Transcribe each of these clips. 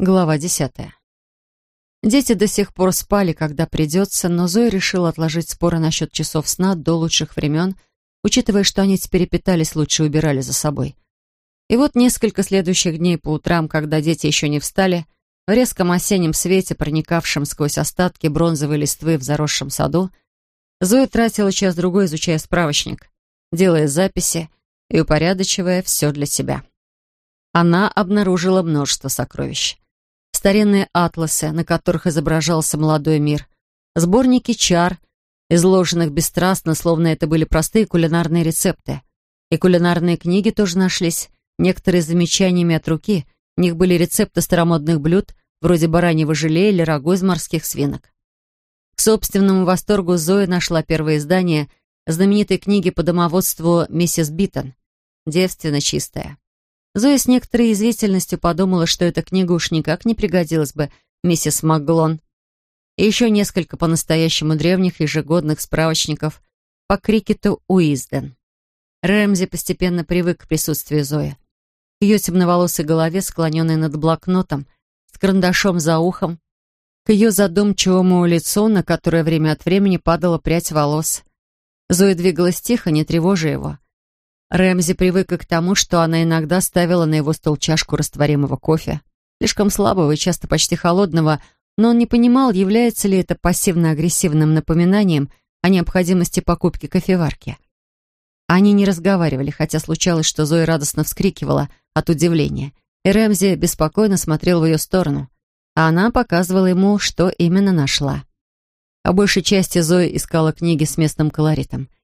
Глава десятая. Дети до сих пор спали, когда придется, но Зоя решила отложить споры насчет часов сна до лучших времен, учитывая, что они теперь питались лучше и убирали за собой. И вот несколько следующих дней по утрам, когда дети еще не встали, в резком осеннем свете, проникавшем сквозь остатки бронзовой листвы в заросшем саду, Зоя тратила час-другой, изучая справочник, делая записи и упорядочивая все для себя. Она обнаружила множество сокровищ старинные атласы, на которых изображался молодой мир, сборники чар, изложенных бесстрастно, словно это были простые кулинарные рецепты. И кулинарные книги тоже нашлись, некоторые с замечаниями от руки, в них были рецепты старомодных блюд, вроде бараньего желе или рагу из морских свинок. К собственному восторгу Зоя нашла первое издание знаменитой книги по домоводству «Миссис Биттон», девственно чистая. Зоя с некоторой язвительностью подумала, что эта книга уж никак не пригодилась бы миссис Макглон. И еще несколько по-настоящему древних ежегодных справочников по крикету Уизден. Рэмзи постепенно привык к присутствию Зои. К ее темноволосой голове, склоненной над блокнотом, с карандашом за ухом, к ее задумчивому лицу, на которое время от времени падала прядь волос. Зоя двигалась тихо, не тревожа его. Рэмзи привык к тому, что она иногда ставила на его стол чашку растворимого кофе, слишком слабого и часто почти холодного, но он не понимал, является ли это пассивно-агрессивным напоминанием о необходимости покупки кофеварки. Они не разговаривали, хотя случалось, что Зоя радостно вскрикивала от удивления, и Рэмзи беспокойно смотрел в ее сторону, а она показывала ему, что именно нашла. По большей части Зоя искала книги с местным колоритом —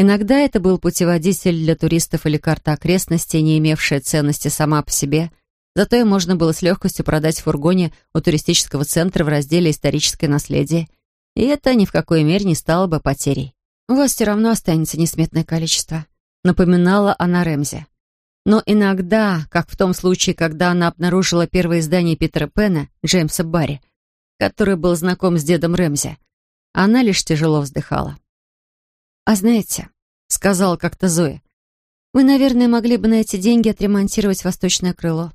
Иногда это был путеводитель для туристов или карта окрестностей, не имевшая ценности сама по себе, зато ее можно было с легкостью продать в фургоне у туристического центра в разделе «Историческое наследие». И это ни в какой мере не стало бы потерей. «У вас все равно останется несметное количество», — напоминала она Рэмзи. Но иногда, как в том случае, когда она обнаружила первое издание Питера Пэна, Джеймса Барри, который был знаком с дедом Рэмзи, она лишь тяжело вздыхала. «А знаете», — сказала как-то Зоя, «вы, наверное, могли бы на эти деньги отремонтировать восточное крыло».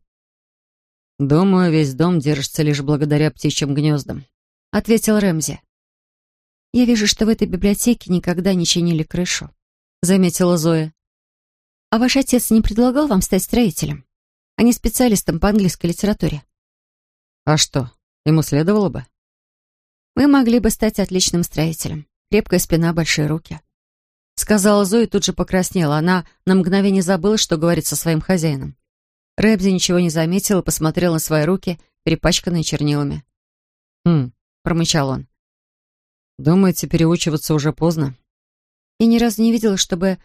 «Думаю, весь дом держится лишь благодаря птичьим гнездам», — ответил Рэмзи. «Я вижу, что в этой библиотеке никогда не чинили крышу», — заметила Зоя. «А ваш отец не предлагал вам стать строителем, а не специалистом по английской литературе?» «А что, ему следовало бы?» «Вы могли бы стать отличным строителем. Крепкая спина, большие руки. Сказала Зоя и тут же покраснела. Она на мгновение забыла, что говорит со своим хозяином. Рэбзи ничего не заметил и посмотрел на свои руки, перепачканные чернилами. «Хм», — промычал он. «Думаете, переучиваться уже поздно?» «Я ни разу не видела, чтобы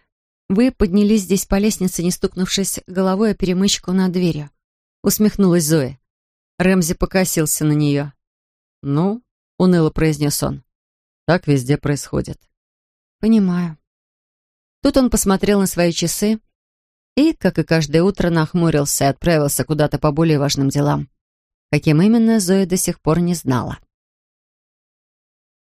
вы поднялись здесь по лестнице, не стукнувшись головой о перемычку над дверью», — усмехнулась Зоя. Рэмзи покосился на нее. «Ну», — уныло произнес он, — «так везде происходит». «Понимаю», Тут он посмотрел на свои часы и, как и каждое утро, нахмурился и отправился куда-то по более важным делам. Каким именно, Зоя до сих пор не знала.